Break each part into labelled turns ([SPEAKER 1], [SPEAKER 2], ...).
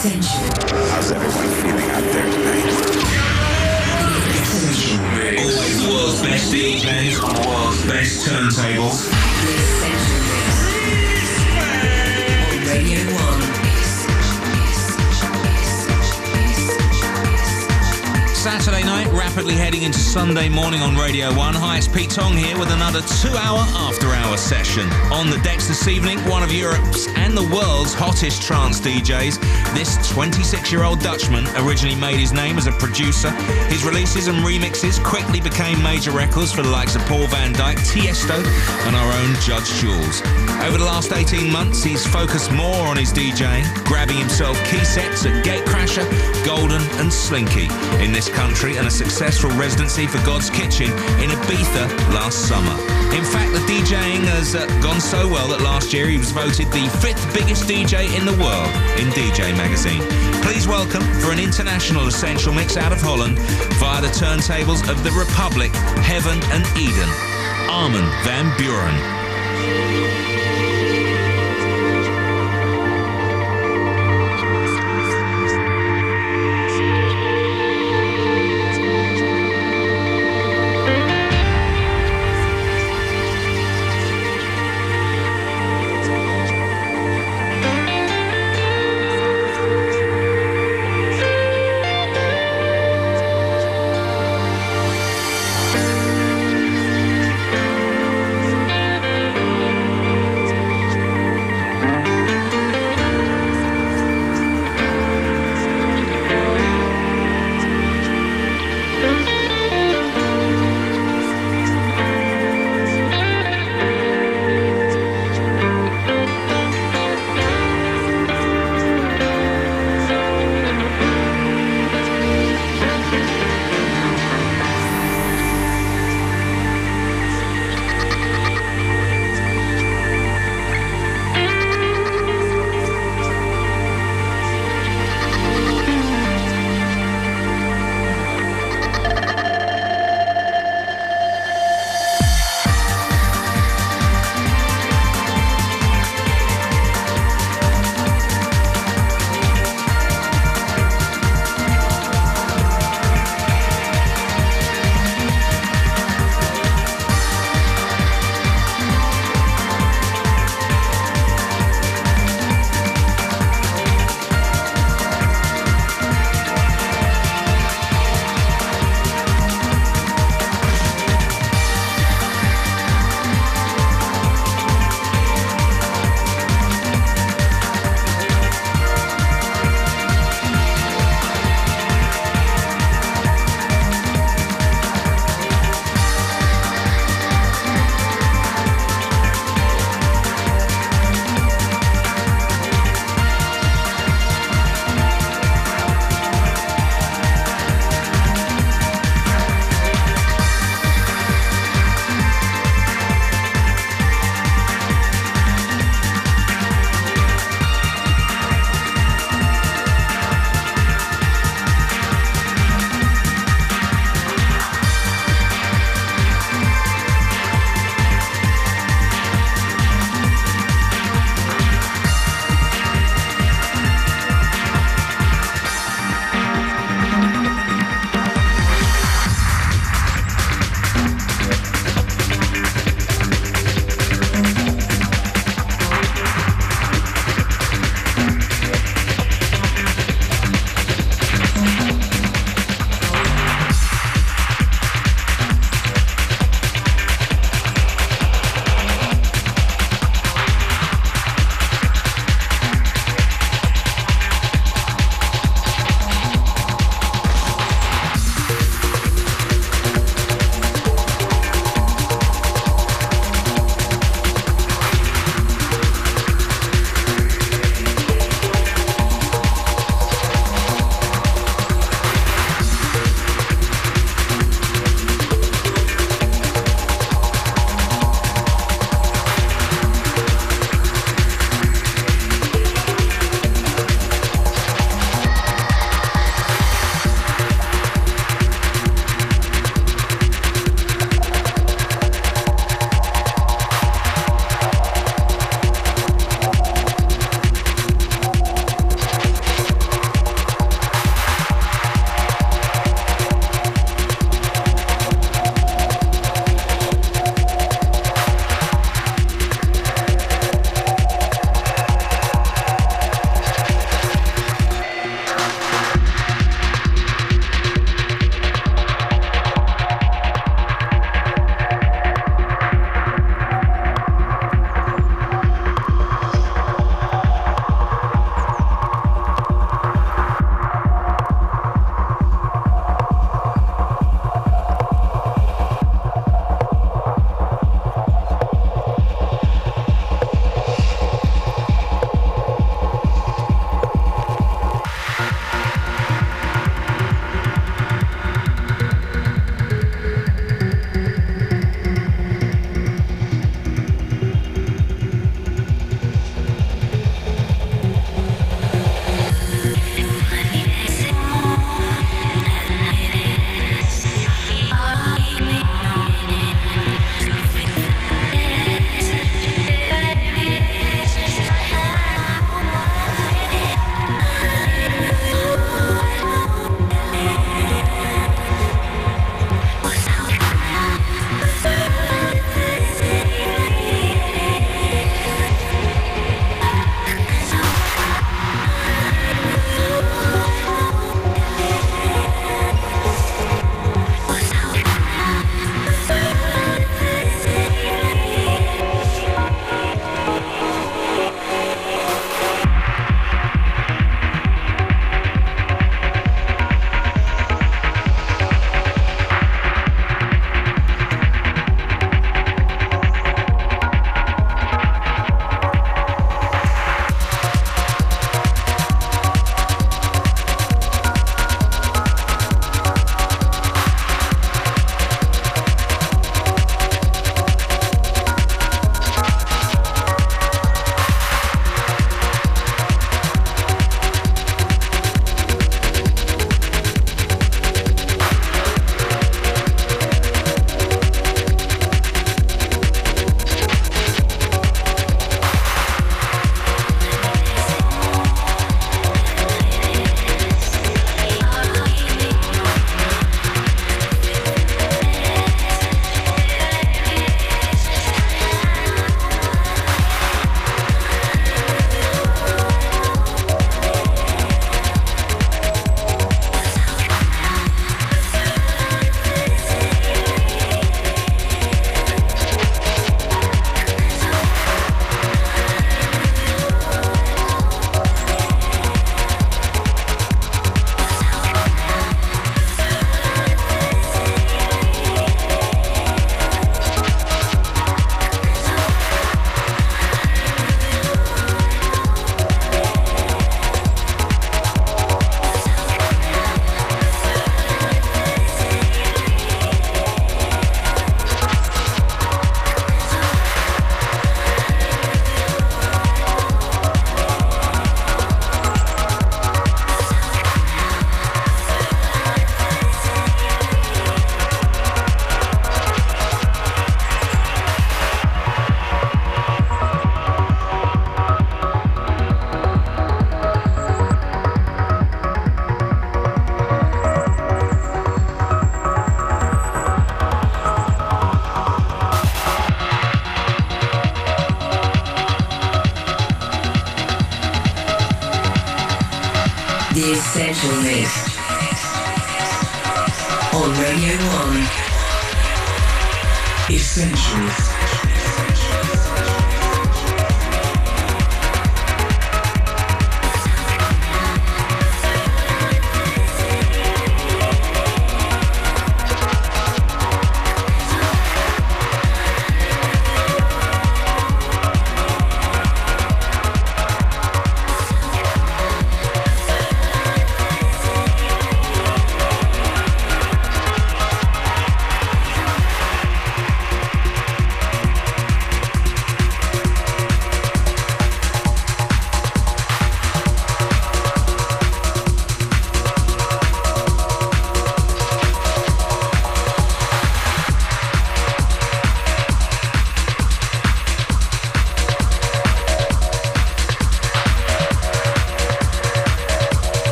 [SPEAKER 1] Essential.
[SPEAKER 2] How's everyone feeling out there tonight?
[SPEAKER 1] Essential.
[SPEAKER 3] Always the world's best DJs on the world's best turntables.
[SPEAKER 1] Essential Radio 1.
[SPEAKER 3] Saturday night, rapidly heading into Sunday morning on Radio 1. Hi, it's Pete Tong here with another two-hour after-hour session. On the decks this evening, one of Europe's and the world's hottest trance DJs. This 26-year-old Dutchman originally made his name as a producer. His releases and remixes quickly became major records for the likes of Paul van Dyk, Tiesto, and our own Judge Jules. Over the last 18 months, he's focused more on his DJing, grabbing himself key sets at Gatecrasher, Golden, and Slinky in this country and a successful residency for God's Kitchen in Ibiza last summer. In fact, the DJing has uh, gone so well that last year he was voted the fifth biggest DJ in the world in DJ Magazine. Please welcome for an international essential mix out of Holland via the turntables of the Republic, Heaven and Eden, Armin van
[SPEAKER 4] Buuren.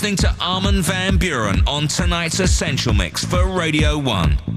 [SPEAKER 4] Listening to Armin van Buuren on tonight's Essential Mix for Radio 1.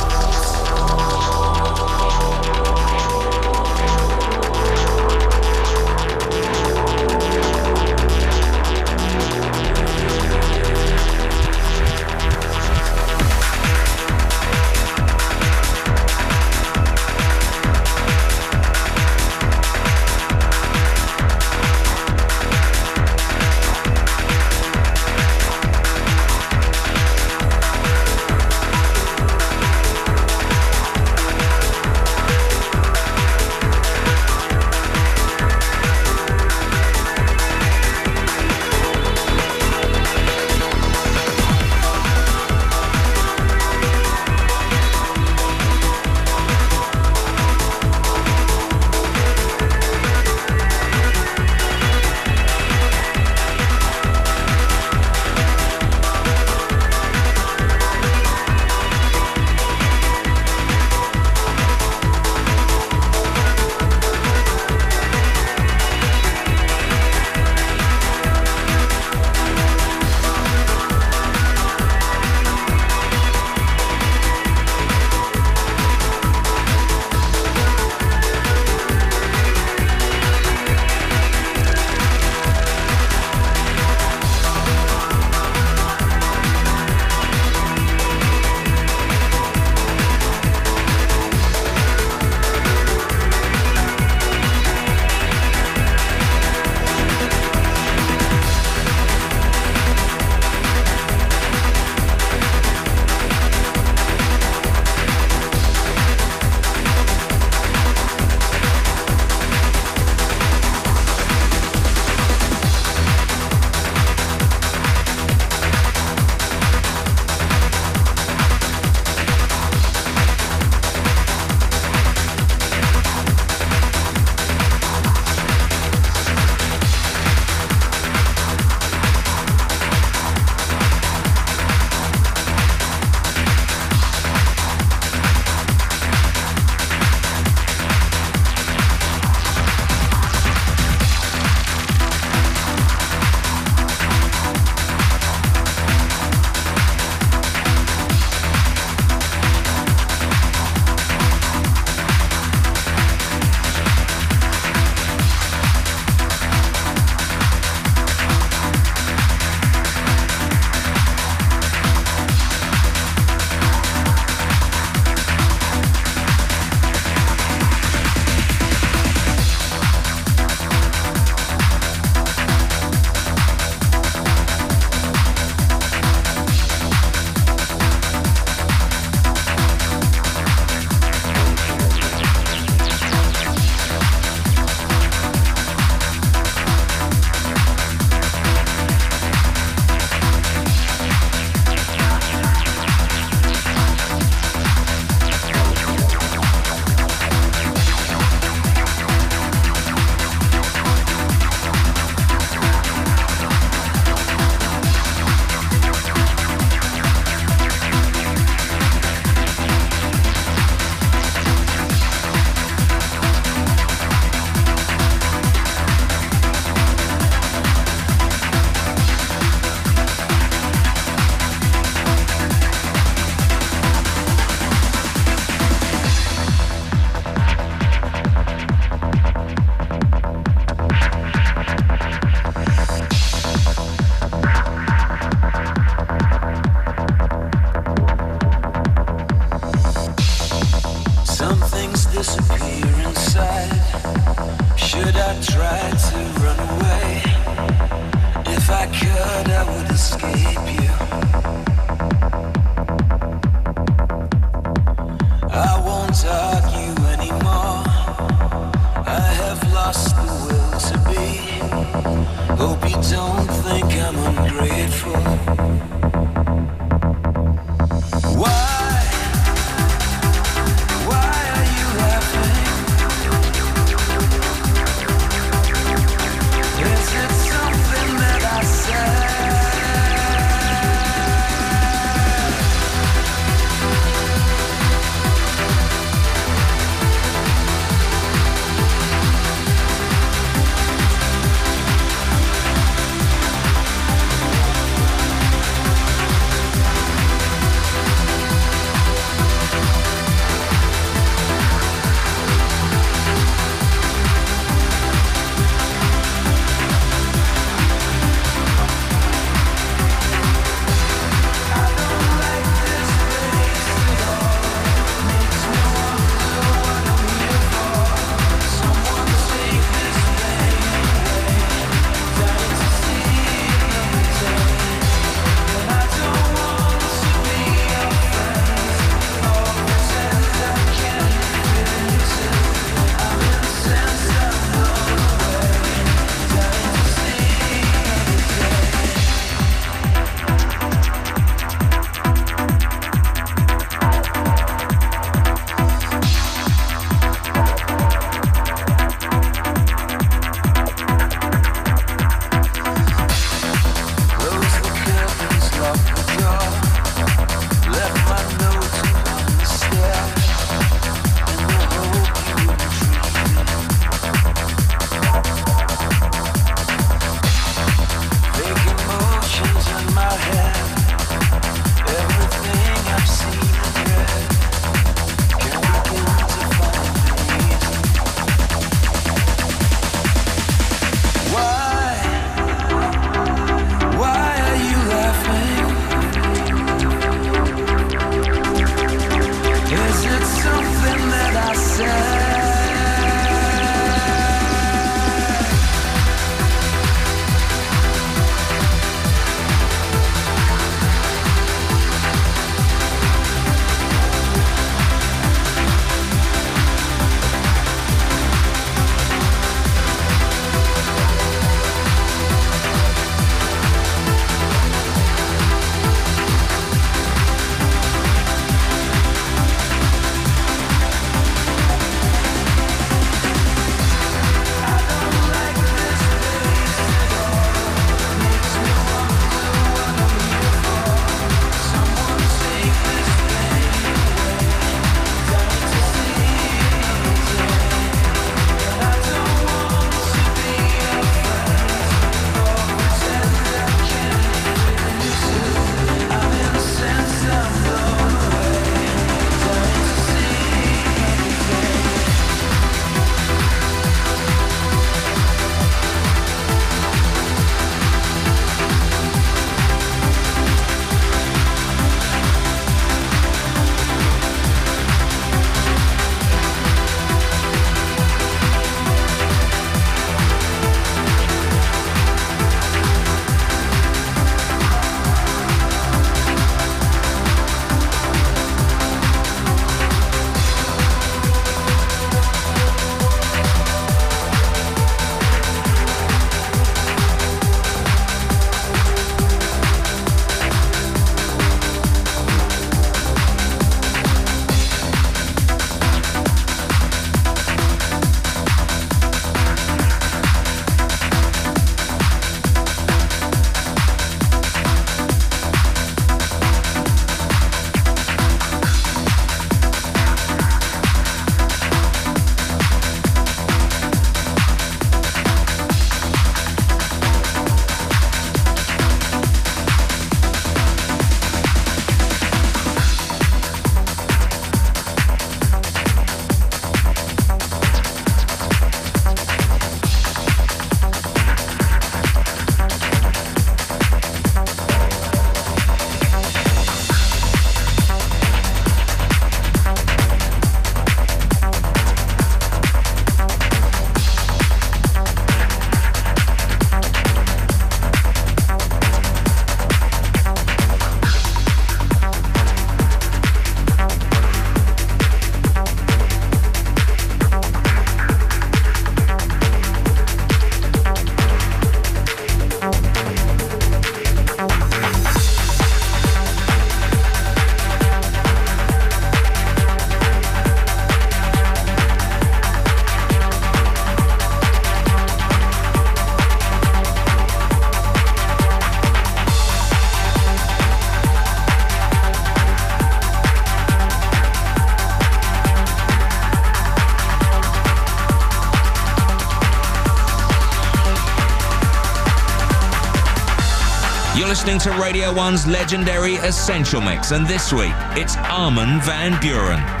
[SPEAKER 3] Listening to Radio 1's legendary Essential Mix, and this week it's Armin van Buuren.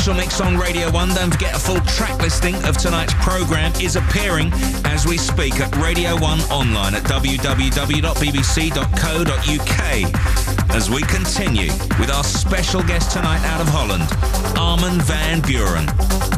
[SPEAKER 3] Essential Mix on Radio 1. Don't forget a full track listing of tonight's programme is appearing as we speak at Radio 1 online at www.bbc.co.uk as we continue with our special guest tonight out of Holland, Armin van Buuren.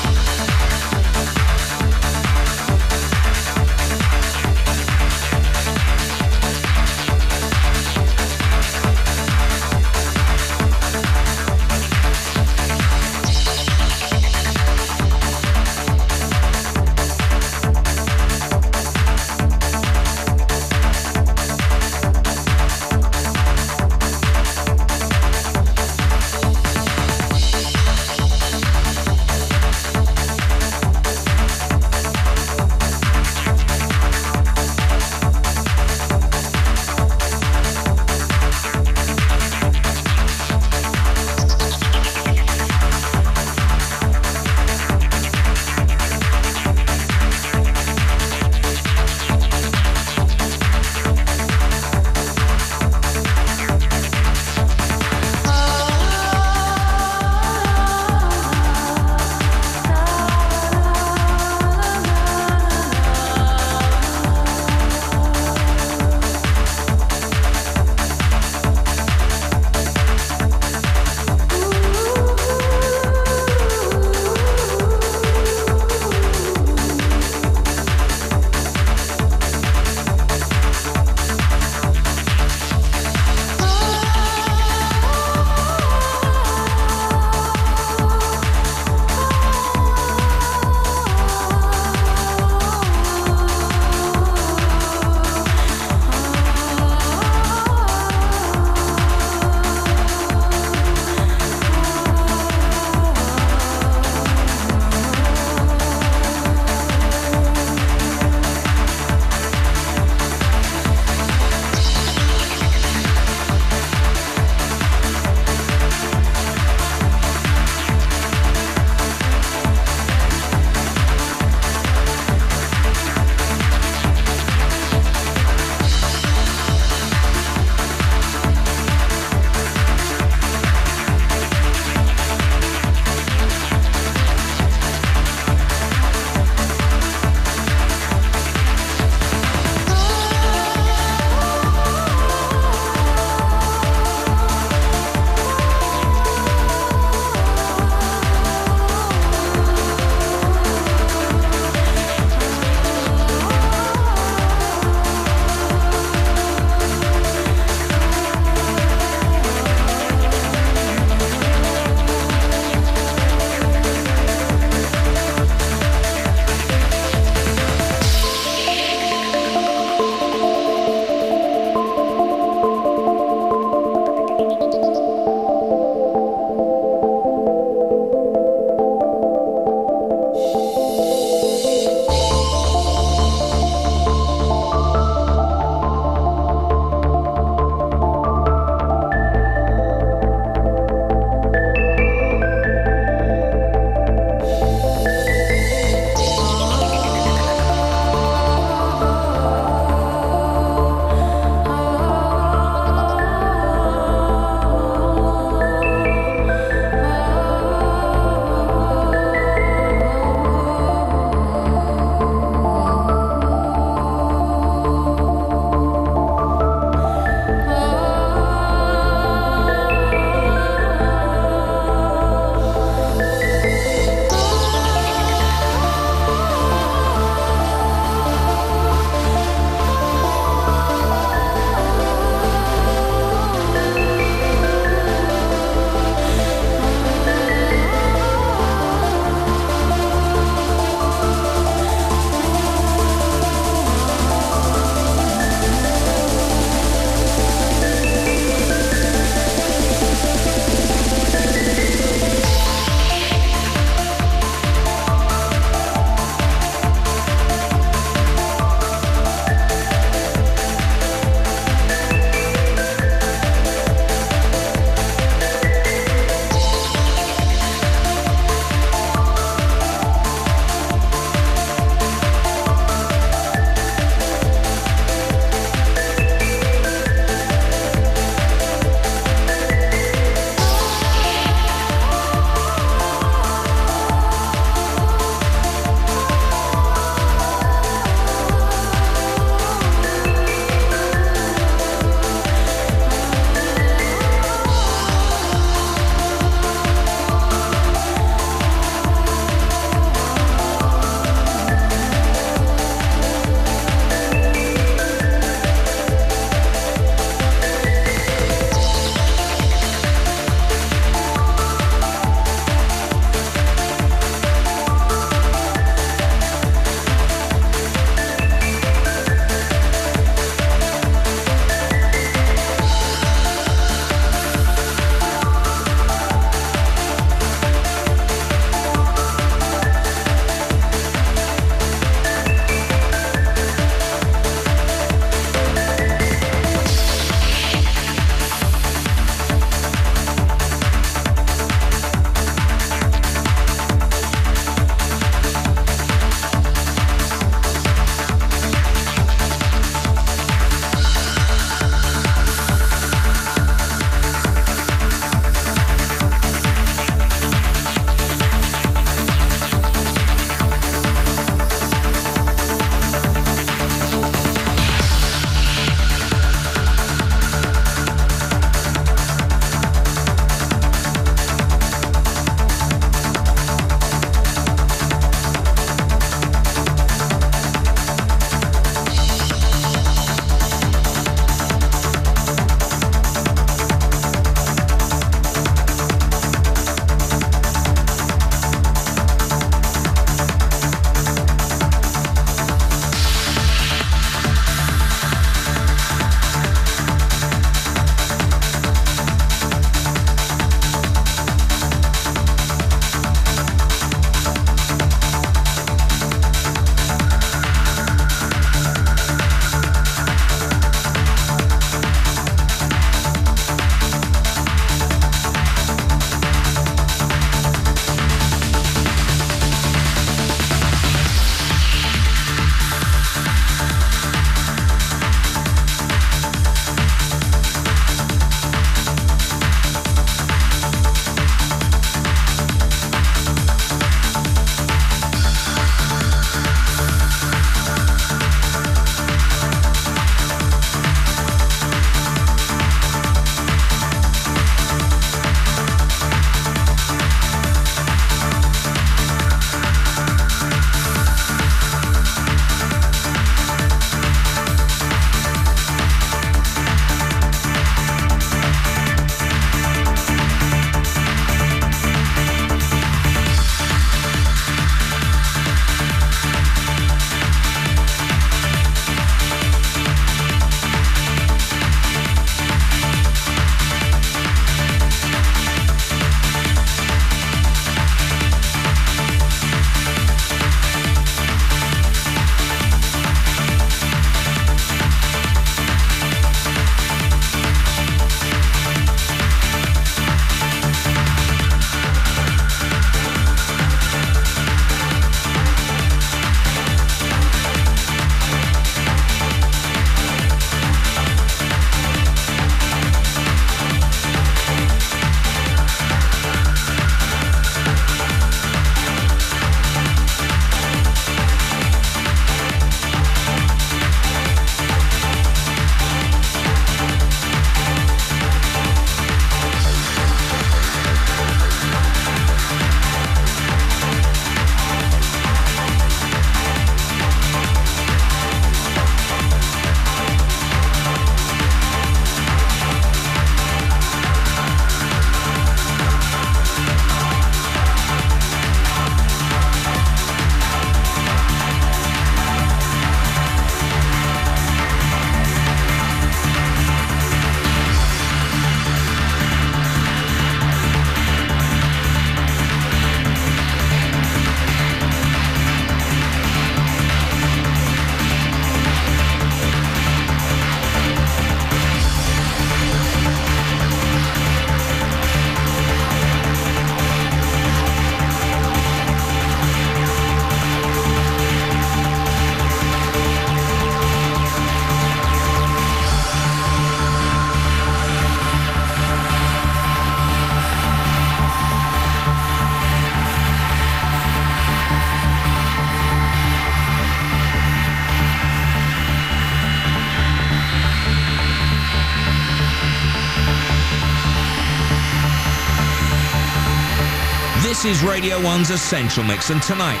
[SPEAKER 3] Radio 1's Essential Mix, and tonight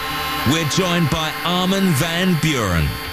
[SPEAKER 3] we're joined by Armin van Buuren.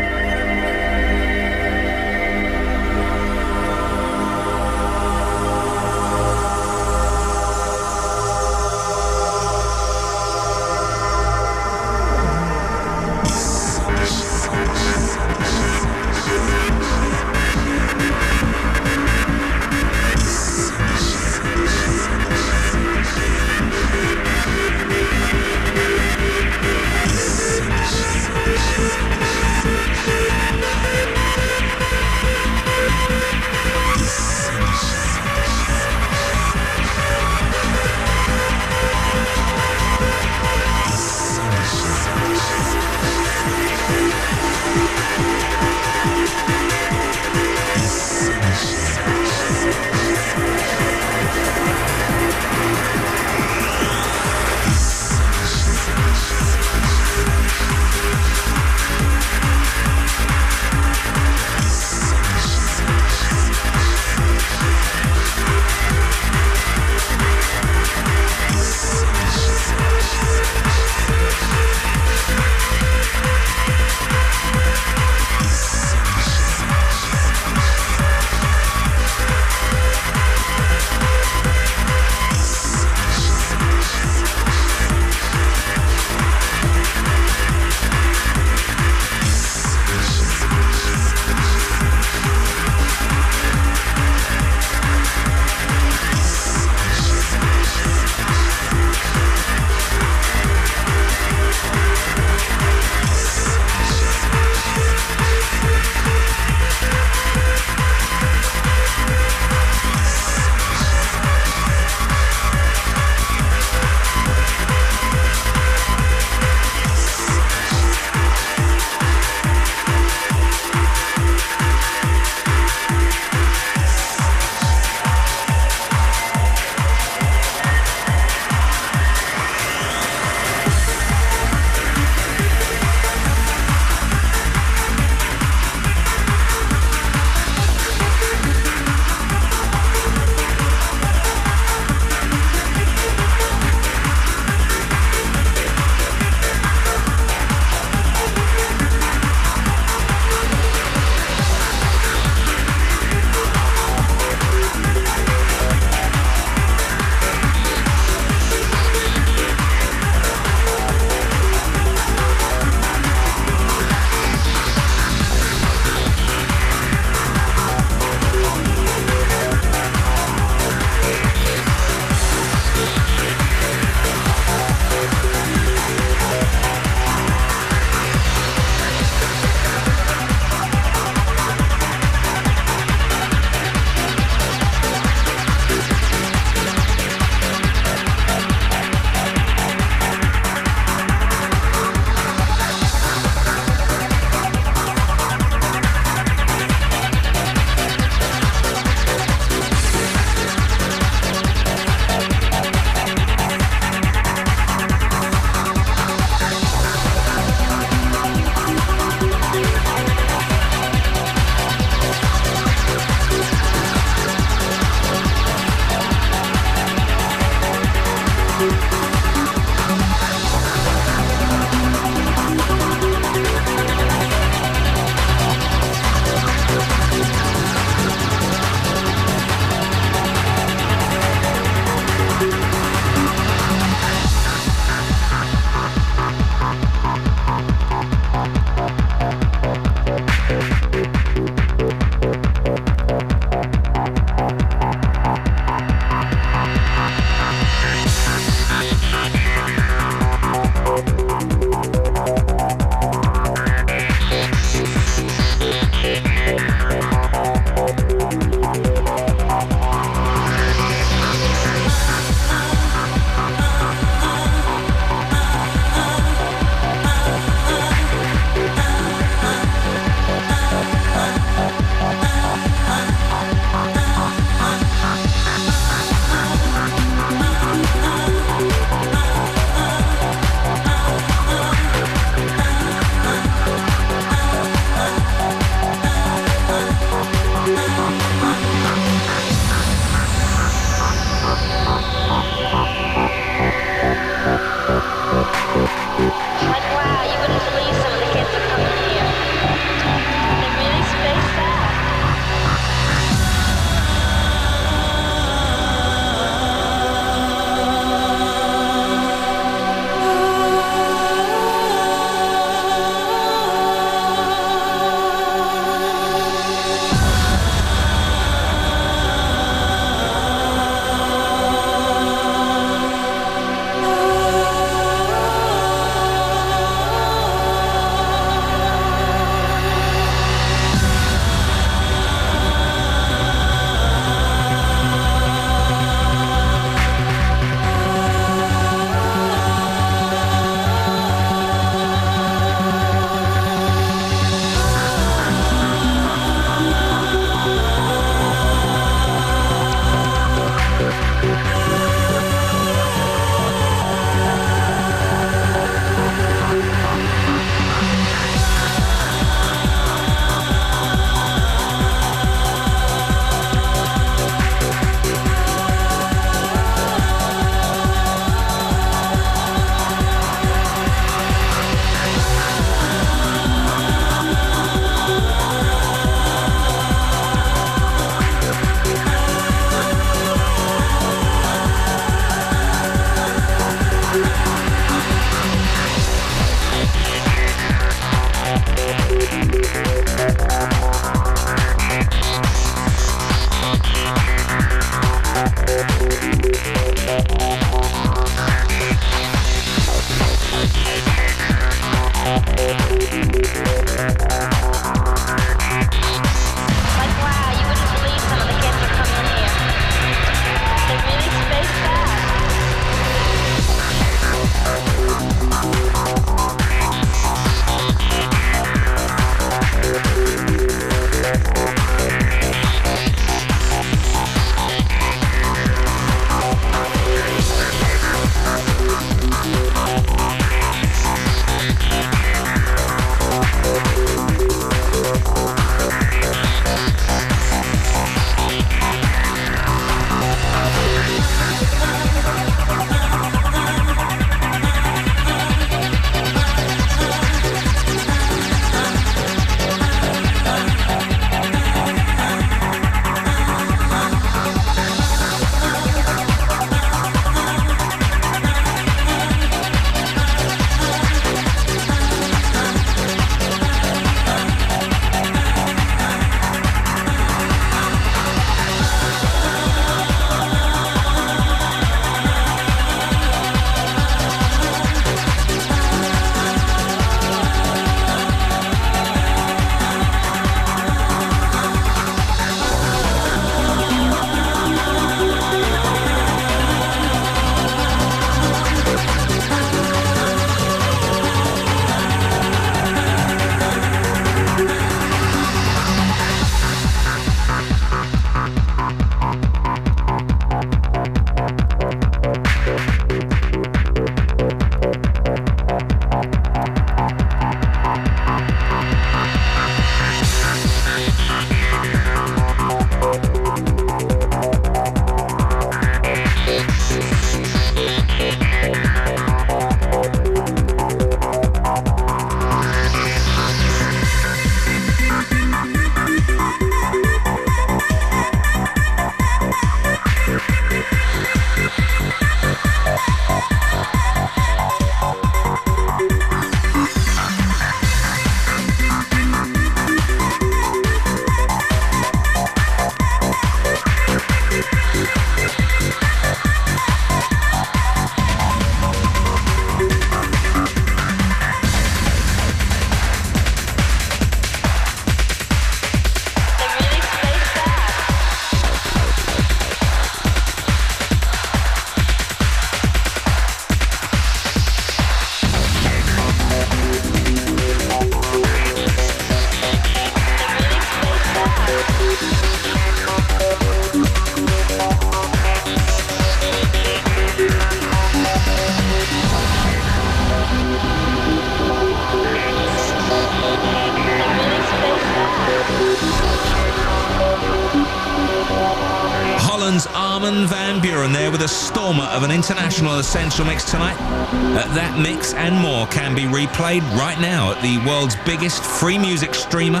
[SPEAKER 3] International essential mix tonight. Uh, that mix and more can be replayed right now at the world's biggest free music streamer,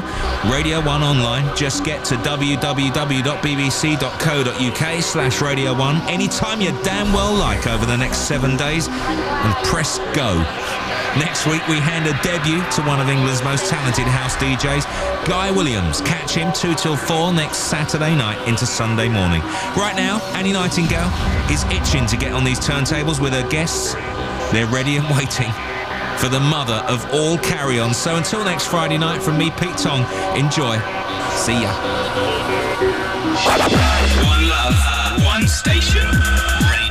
[SPEAKER 3] Radio 1 Online. Just get to www.bbc.co.uk slash Radio 1 anytime you damn well like over the next seven days and press go. Next week, we hand a debut to one of England's most talented house DJs, Guy Williams. Catch him 2 till 4 next Saturday night into Sunday morning. Right now, Annie Nightingale is itching to get on these turntables with her guests. They're ready and waiting for the mother of all carry-on. So until next Friday night from me, Pete Tong, enjoy. See ya.
[SPEAKER 5] One love, one station.